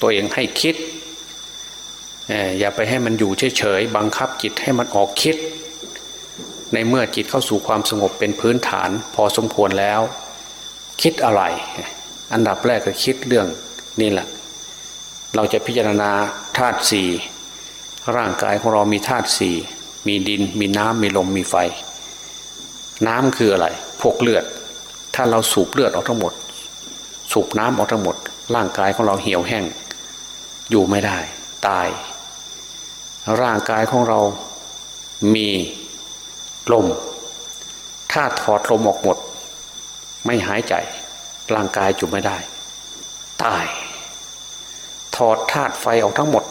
ตัวเองให้คิด อย่าไปให้มันอยู่เฉยๆบังคับจิตให้มันออกคิด ในเมื่อจิตเข้าสู่ความสงบเป็นพื้นฐาน พอสมควรแล้ว คิดอะไร อันดับแรกก็คิดเรื่องนี่แหละ เราจะพิจารณาธาตุสี่ร่างกายของเรามีธาตุสี่ มีดินมีน้ำมีลมมีไฟ น้ำคืออะไร พวกเลือด ถ้าเราสูบเลือดออกทั้งหมด สูบน้ำออกทั้งหมด ร่างกายของเราเหี่ยวแห้ง อยู่ไม่ได้ ตาย ร่างกายของเรามีลม ถ้าถอดลมออกหมด ไม่หายใจ ร่างกายอยู่ไม่ได้ ตาย ถอดธาตุไฟออกทั้งหมด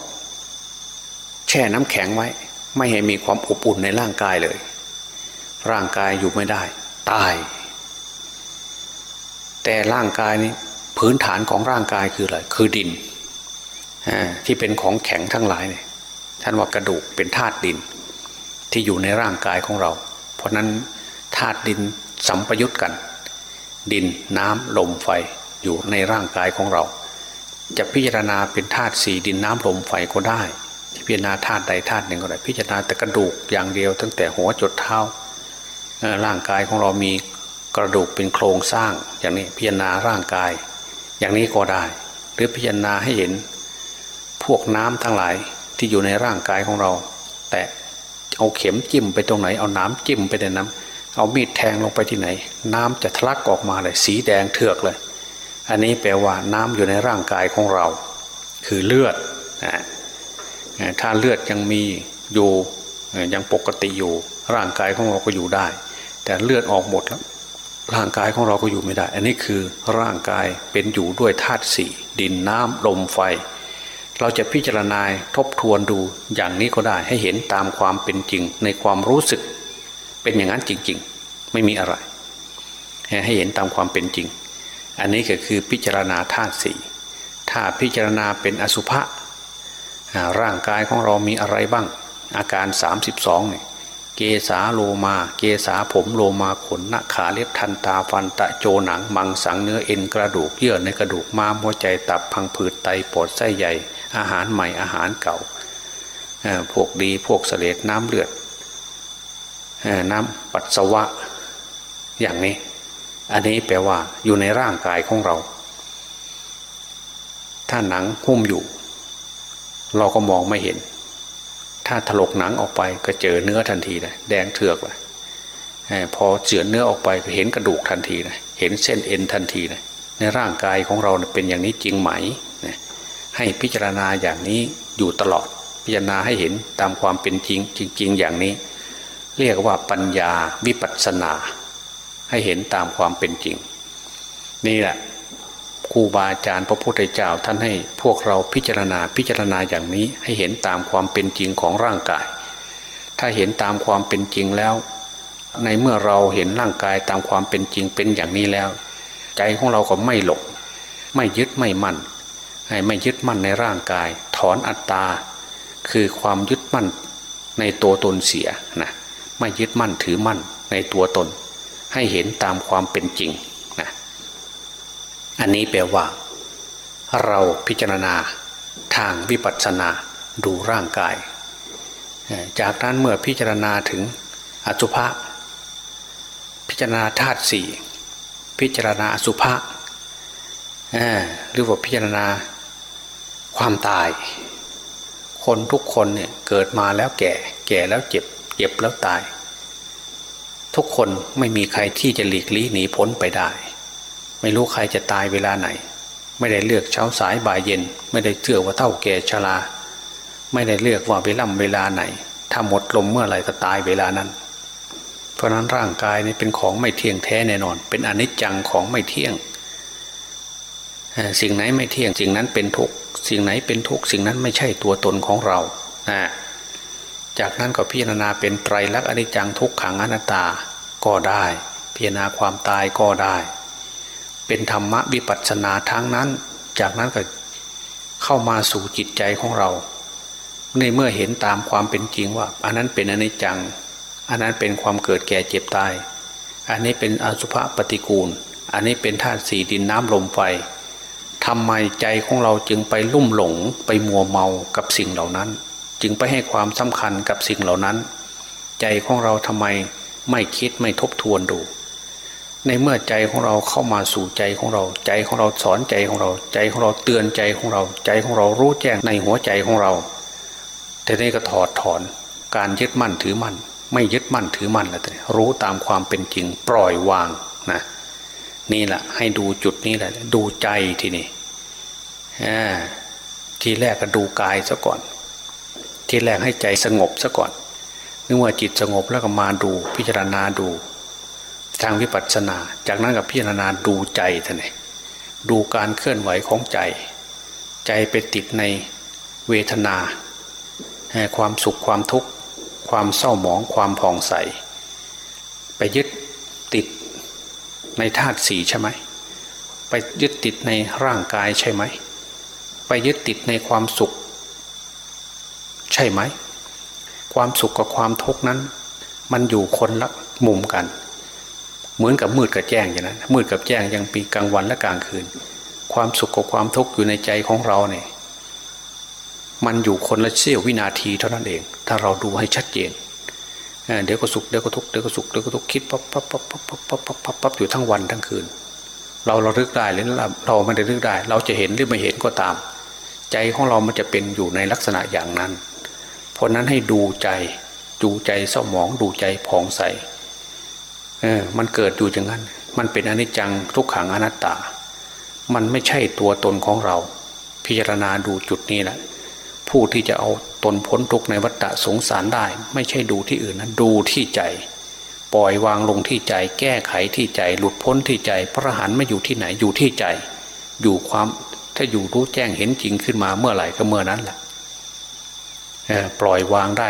แช่น้ำแข็งไว้ ไม่ให้มีความอบอุ่นในร่างกายเลย ร่างกายอยู่ไม่ได้ ตาย แต่ร่างกายนี้พื้นฐานของร่างกายคืออะไรคือดินที่เป็นของแข็งทั้งหลายเนี่ยท่านว่ากระดูกเป็นธาตุดิน ที่อยู่ในร่างกายของเรา เพราะนั้นธาตุดินสัมปยุตกัน ดินน้ำลมไฟอยู่ในร่างกายของเรา จะพิจารณาเป็นธาตุสี่ดินน้ำลมไฟก็ได้ พิจารณาธาตุใดธาตุหนึ่งก็ได้พิจารณาแต่กระดูกอย่างเดียวตั้งแต่หัวจดเท้าร่างกายของเรามีกระดูกเป็นโครงสร้าง อย่างนี้พิจารณาร่างกาย อย่างนี้ก็ได้ หรือพิจารณาให้เห็น พวกน้ำทั้งหลายที่อยู่ในร่างกายของเรา แต่เอาเข็มจิ้มไปตรงไหน เอาน้ำจิ้มไปในน้ำเอามีดแทงลงไปที่ไหน น้ำจะทะลักออกมาเลย สีแดงเถือกเลย อันนี้แปลว่าน้ำอยู่ในร่างกายของเรา คือเลือดนะ ถ้าเลือดยังมีอยู่ยังปกติอยู่ร่างกายของเราก็อยู่ได้ แต่เลือดออกหมดแล้วร่างกายของเราก็อยู่ไม่ได้ อันนี้คือร่างกายเป็นอยู่ด้วยธาตุสี่ดินน้ำลมไฟ เราจะพิจารณาทบทวนดูอย่างนี้ก็ได้ให้เห็นตามความเป็นจริงในความรู้สึก เป็นอย่างนั้นจริง ๆ ไม่มีอะไร ให้เห็นตามความเป็นจริง อันนี้ก็คือพิจารณาธาตุสี่ถ้าพิจารณาเป็นอสุภะ ร่างกายของเรามีอะไรบ้าง อาการ 32เนี่ยเกษาโลมา เกษาผมโลมาขนนาขาเล็บทันตาฟันตะโจหนัง มังสังเนื้อเอ็นกระดูกเยื่อในกระดูกม้ามหัวใจตับพังผืดไตปอดไส้ใหญ่ อาหารใหม่อาหารเก่าพวกดีพวกเสลดน้ำเลือดน้ำปัสสาวะอย่างนี้ อันนี้แปลว่าอยู่ในร่างกายของเรา ถ้าหนังหุ้มอยู่ เราก็มองไม่เห็น ถ้าถลกหนังออกไปก็เจอเนื้อทันทีเลยแดงเถือกเลยพอเจือเนื้อออกไปก็เห็นกระดูกทันทีนะเห็นเส้นเอ็นทันทีนะในร่างกายของเราเป็นอย่างนี้จริงไหม ให้พิจารณาอย่างนี้อยู่ตลอดพิจารณาให้เห็นตามความเป็นจริงจริงๆอย่างนี้ เรียกว่าปัญญาวิปัสสนา ให้เห็นตามความเป็นจริง นี่แหละ ครูบาอาจารย์พระพุทธเจ้าท่านให้พวกเราพิจารณาพิจารณาอย่างนี้ให้เห็นตามความเป็นจริงของร่างกาย ถ้าเห็นตามความเป็นจริงแล้ว ในเมื่อเราเห็นร่างกายตามความเป็นจริงเป็นอย่างนี้แล้ว ใจของเราก็ไม่หลงไม่ยึดไม่มั่น ให้ไม่ยึดมั่นในร่างกาย ถอนอัตตา คือความยึดมั่นในตัวตนเสียนะไม่ยึดมั่นถือมั่นในตัวตน ให้เห็นตามความเป็นจริง อันนี้แปลว่า เราพิจารณาทางวิปัสสนาดูร่างกาย จากนั้นเมื่อพิจารณาถึงอสุภะพิจารณาธาตุสี่พิจารณาอสุภะหรือว่าพิจารณาความตาย คนทุกคนเนี่ยเกิดมาแล้วแก่ แก่แล้วเจ็บ เจ็บแล้วตาย ทุกคนไม่มีใครที่จะหลีกลี่หนีพ้นไปได้ ไม่รู้ใครจะตายเวลาไหน ไม่ได้เลือกเช้าสายบ่ายเย็น ไม่ได้เชื่อว่าเท่าแก่ชราไม่ได้เลือกว่าเวลาเวลาไหน ถ้าหมดลมเมื่อไหร่ก็ตายเวลานั้น เพราะนั้นร่างกายนี่เป็นของไม่เที่ยงแท้แน่นอน เป็นอนิจจังของไม่เที่ยง สิ่งไหนไม่เที่ยง สิ่งนั้นเป็นทุกสิ่งไหนเป็นทุกสิ่งนั้นไม่ใช่ตัวตนของเราจากนั้นก็พิจารณาเป็นไตรลักษณ์อนิจจังทุกขังอนัตตาก็ได้ พิจารณาความตายก็ได้ เป็นธรรมะวิปัสสนาทั้งนั้น จากนั้นก็เข้ามาสู่จิตใจของเรา ในเมื่อเห็นตามความเป็นจริงว่า อันนั้นเป็นอนิจจัง อันนั้นเป็นความเกิดแก่เจ็บตาย อันนี้เป็นอสุภะปฏิกูล อันนี้เป็นธาตุสีดินน้ำลมไฟทำไมใจของเราจึงไปลุ่มหลงไปมัวเมากับสิ่งเหล่านั้น จึงไปให้ความสำคัญกับสิ่งเหล่านั้น ใจของเราทำไมไม่คิดไม่ทบทวนดู ในเมื่อใจของเราเข้ามาสู่ใจของเรา ใจของเราสอนใจของเรา ใจของเราเตือนใจของเรา ใจของเรารู้แจ้งในหัวใจของเรา แต่นี้ก็ถอดถอนการยึดมั่นถือมั่น ไม่ยึดมั่นถือมั่นแล้วแต่รู้ตามความเป็นจริงปล่อยวางนะนี่แหละให้ดูจุดนี้แหละ ดูใจทีนี่ทีแรกก็ดูกายซะก่อน ทีแรกให้ใจสงบซะก่อนเมื่อจิตสงบแล้วก็มาดูพิจารณาดู ทางวิปัสสนา จากนั้นกับพิจารณาดูใจท่านเองดูการเคลื่อนไหวของใจ ใจไปติดในเวทนา ความสุขความทุกข์ ความเศร้าหมองความผ่องใส ไปยึดติดในธาตุสีใช่ไหม ไปยึดติดในร่างกายใช่ไหม ไปยึดติดในความสุข ใช่ไหม ความสุขกับความทุกข์นั้น มันอยู่คนละมุมกัน เหมือนกับมืดกับแจ้งอย่างนั้นมืดกับแจ้งยังปีกลางวันและกลางคืน ความสุขกับความทุกข์อยู่ในใจของเราเนี่ยมันอยู่คนละเสี้ยววินาทีเท่านั้นเอง ถ้าเราดูให้ชัดเจนเดี๋ยวก็สุขเดี๋ยวก็ทุกข์เดี๋ยวก็สุขเดี๋ยวก็ทุกข์คิดปั๊บปั๊บปั๊บปั๊บปั๊บปั๊บปั๊บปั๊บปั๊บอยู่ทั้งวันทั้งคืน เราเราลึกได้หรือเราไม่ได้ลึกได้ เราจะเห็นหรือไม่เห็นก็ตาม ใจของเรามันจะเป็นอยู่ในลักษณะอย่างนั้น เพราะนั้นให้ดูใจดูใจเศร้าหมองดูใจผ่องใส เออมันเกิดอยู่อย่างนั้น มันเป็นอนิจจังทุกขังอนัตตา มันไม่ใช่ตัวตนของเรา พิจารณาดูจุดนี้แหละผู้ที่จะเอาตนพ้นทุกในวัฏฏะสงสารได้ ไม่ใช่ดูที่อื่นนะดูที่ใจ ปล่อยวางลงที่ใจ แก้ไขที่ใจ หลุดพ้นที่ใจ พระหันไม่อยู่ที่ไหนอยู่ที่ใจ อยู่ความถ้าอยู่รู้แจ้งเห็นจริงขึ้นมาเมื่อไหร่ก็เมื่อนั้นแหละปล่อยวางได้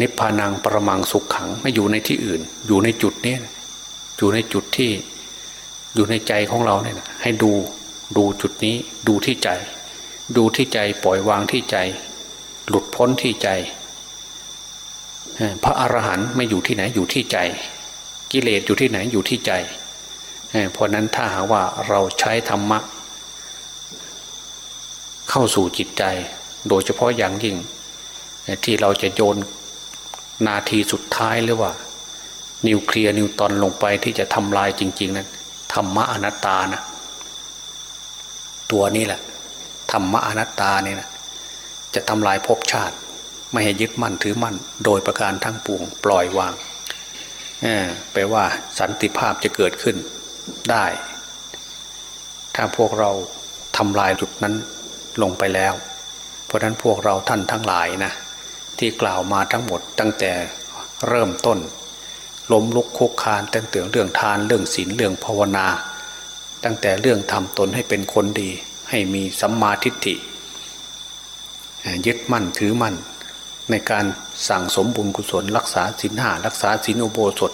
นิพพานังประมังสุขขังไม่อยู่ในที่อื่น อยู่ในจุดนี้ อยู่ในจุดที่อยู่ในใจของเราเนี่ยให้ดูดูจุดนี้ดูที่ใจ ดูที่ใจปล่อยวางที่ใจ หลุดพ้นที่ใจ พระอรหันต์ไม่อยู่ที่ไหนอยู่ที่ใจ กิเลสอยู่ที่ไหนอยู่ที่ใจเพราะนั้นถ้าหากว่าเราใช้ธรรมะ เข้าสู่จิตใจ โดยเฉพาะอย่างยิ่งที่เราจะโยน นาทีสุดท้ายหรือว่า นิวเคลียร์นิวตอนลงไปที่จะทำลายจริง ๆ นั้นธรรมะอนัตตานะตัวนี้แหละธรรมะอนัตตาเนี่ยนะจะทำลายภพชาติ ไม่ให้ยึดมั่นถือมั่น โดยประการทั้งปวงปล่อยวางแปลว่าสันติภาพจะเกิดขึ้นได้ ถ้าพวกเราทำลายจุดนั้นลงไปแล้ว เพราะนั้นพวกเราท่านทั้งหลายนะ ที่กล่าวมาทั้งหมดตั้งแต่เริ่มต้นล้มลุกคุกคานตั้งแต่เรื่องทานเรื่องศีลเรื่องภาวนา ตั้งแต่เรื่องทำตนให้เป็นคนดี ให้มีสัมมาทิฏฐิยึดมั่นถือมั่น ในการสั่งสมบุญกุศล รักษาศีลห้ารักษาศีลอุโบสถ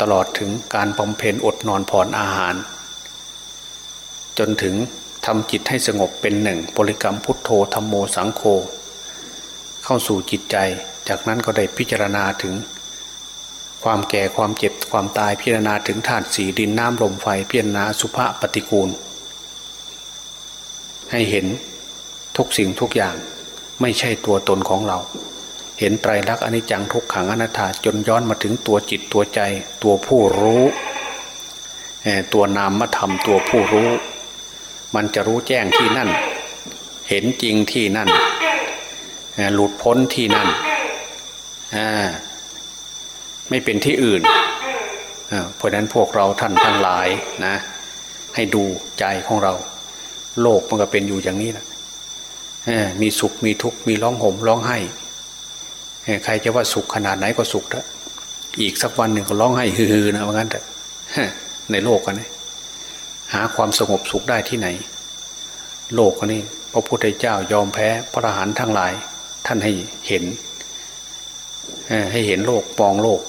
ตลอดถึงการบำเพ็ญอดนอนผ่อนอาหาร จนถึงทำจิตให้สงบเป็นหนึ่งบริกรรมพุทโธธรรมโมสังโฆ เข้าสู่จิตใจ จากนั้นก็ได้พิจารณาถึง ความแก่ความเจ็บความตายพิจารณาถึงธาตุสีดินน้ำลมไฟพิจารณาสุภาพปฏิกูล ให้เห็นทุกสิ่งทุกอย่างไม่ใช่ตัวตนของเรา เห็นไตรลักษณ์อนิจจังทุกขังอนัตตาจนย้อนมาถึงตัวจิตตัวใจ ตัวผู้รู้ตัวนามธรรมตัวผู้รู้ มันจะรู้แจ้งที่นั่น เห็นจริงที่นั่น หลุดพ้นที่นั่นไม่เป็นที่อื่นเพราะนั้นพวกเราท่านทั้งหลายนะ ให้ดูใจของเรา โลกมันก็เป็นอยู่อย่างนี้แหละมีสุขมีทุกข์มีร้องห่มร้องไห้ใครจะว่าสุขขนาดไหนก็สุขแล้วอีกสักวันหนึ่งก็ร้องไห้ฮือๆนะว่างั้นแต่ในโลกกันนี่หาความสงบสุขได้ที่ไหน โลกกันนี่พระพุทธเจ้ายอมแพ้พระอรหันต์ทั้งหลาย ท่านให้เห็นให้เห็นโลกมองโลก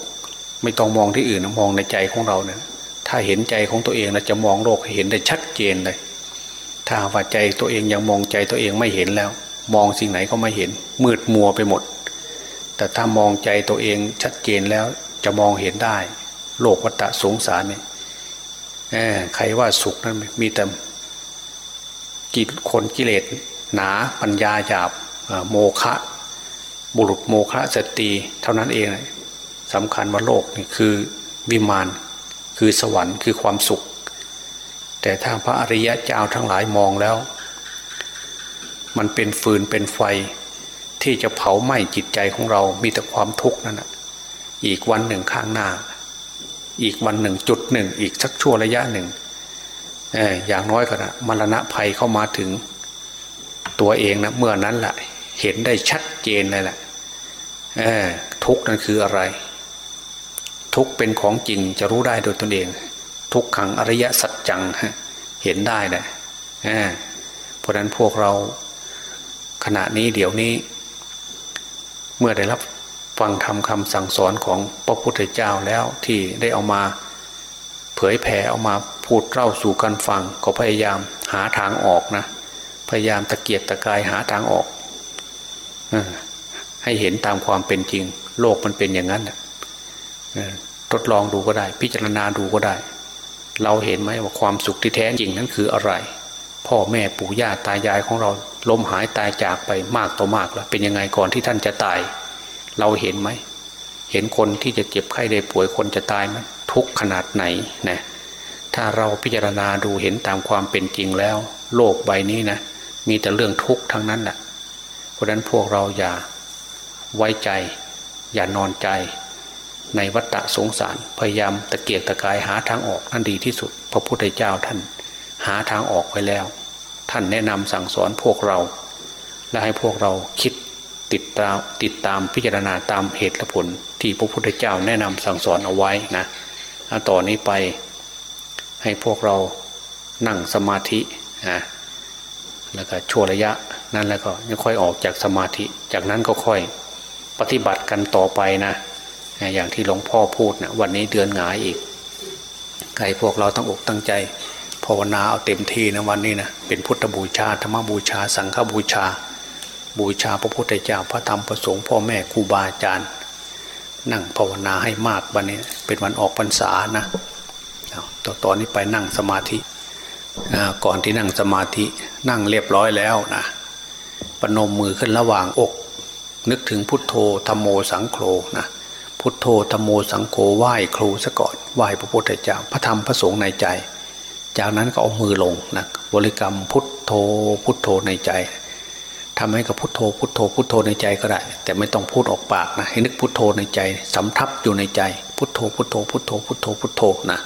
ไม่ต้องมองที่อื่นนะมองในใจของเราเนี่ยถ้าเห็นใจของตัวเองเราจะมองโลกให้เห็นได้ชัดเจนเลย ถ้าว่าใจตัวเองยังมองใจตัวเองไม่เห็นแล้ว มองสิ่งไหนก็ไม่เห็น มืดมัวไปหมด แต่ถ้ามองใจตัวเองชัดเจนแล้วจะมองเห็นได้ โลกวัฏสงสารเนี่ยใครว่าสุขนั้นมีแต่กิจคนกิเลสหนาปัญญาหยาบ โมฆะบุรุษโมฆะสตีเท่านั้นเองสำคัญว่าโลกนี่คือวิมานคือสวรรค์คือความสุข แต่ถ้าพระอริยะเจ้าทั้งหลายมองแล้ว มันเป็นฟืนเป็นไฟ ที่จะเผาไหม้จิตใจของเรามีแต่ความทุกข์นั่นแหะอีกวันหนึ่งข้างหน้า อีกวันหนึ่งจุดหนึ่ง อีกสักชั่วระยะหนึ่งอย่างน้อยก็นะมรณะภัยเข้ามาถึงตัวเองนะเมื่อนั้นแหละ เห็นได้ชัดเจนเลยแหละทุกนั้นคืออะไร ทุกเป็นของจริงจะรู้ได้โดยตนเอง ทุกขังอริยสัจจังเห็นได้เลยเพราะนั้นพวกเราขณะนี้เดี๋ยวนี้ เมื่อได้รับฟังทำคำสั่งสอนของพระพุทธเจ้าแล้วที่ได้เอามาเผยแผ่เอามาพูดเล่าสู่กันฟังก็พยายามหาทางออกนะ พยายามตะเกียกตะกายหาทางออก ให้เห็นตามความเป็นจริง โลกมันเป็นอย่างนั้นทดลองดูก็ได้ พิจารณาดูก็ได้ เราเห็นไหมว่าความสุขที่แท้จริงนั้นคืออะไร พ่อแม่ปู่ย่าตายายของเราล้มหายตายจากไปมากต่อมากแล้ว เป็นยังไงก่อนที่ท่านจะตาย เราเห็นไหม เห็นคนที่จะเจ็บไข้ได้ป่วยคนจะตายไหมทุกขนาดไหนนะถ้าเราพิจารณาดูเห็นตามความเป็นจริงแล้ว โลกใบนี้นะมีแต่เรื่องทุกข์ทั้งนั้นแหละ ราะนั้นพวกเราอย่าไว้ใจ อย่านอนใจ ในวัฏฏะสงสารพยายามตะเกียกตะกายหาทางออกนั่นดีที่สุด พระพุทธเจ้าท่านหาทางออกไว้แล้ว ท่านแนะนำสั่งสอนพวกเรา และให้พวกเราคิดติดตามติดตามพิจารณาตามเหตุและผล ที่พระพุทธเจ้าแนะนำสั่งสอนเอาไว้นะต่อนนี้ไปให้พวกเรานั่งสมาธินะแล้วก็ชั่วระยะ นั้นแล้วก็ยังค่อยออกจากสมาธิ จากนั้นก็ค่อยปฏิบัติกันต่อไปนะอย่างที่หลวงพ่อพูดนะวันนี้เดือนหงายอีกใครพวกเราต้องอกตั้งใจภาวนาเอาเต็มที่นะวันนี้นะเป็นพุทธบูชาธรรมบูชา สังฆบูชา บูชาพระพุทธเจ้าพระธรรมพระสงฆ์พ่อแม่ครูบาอาจารย์ นั่งภาวนาให้มากวันนี้ เป็นวันออกพรรษานะต่อตอนนี้ไปนั่งสมาธิก่อนที่นั่งสมาธินั่งเรียบร้อยแล้วนะ ปนมมือขึ้นระหว่างอก นึกถึงพุทโธธรรมโมสังโฆนะพุทโธธรรมโมสังโฆไหว้ครูซะก่อนไหว้พระพุทธเจ้าพระธรรมพระสงฆ์ในใจ จากนั้นก็เอามือลงนะบริกรรมพุทโธพุทโธในใจทำให้กับพุทโธพุทโธพุทโธในใจก็ได้ แต่ไม่ต้องพูดออกปากนะให้นึกพุทโธในใจสำทับอยู่ในใจ พุทโธพุทโธพุทโธพุทโธพุทโธนะ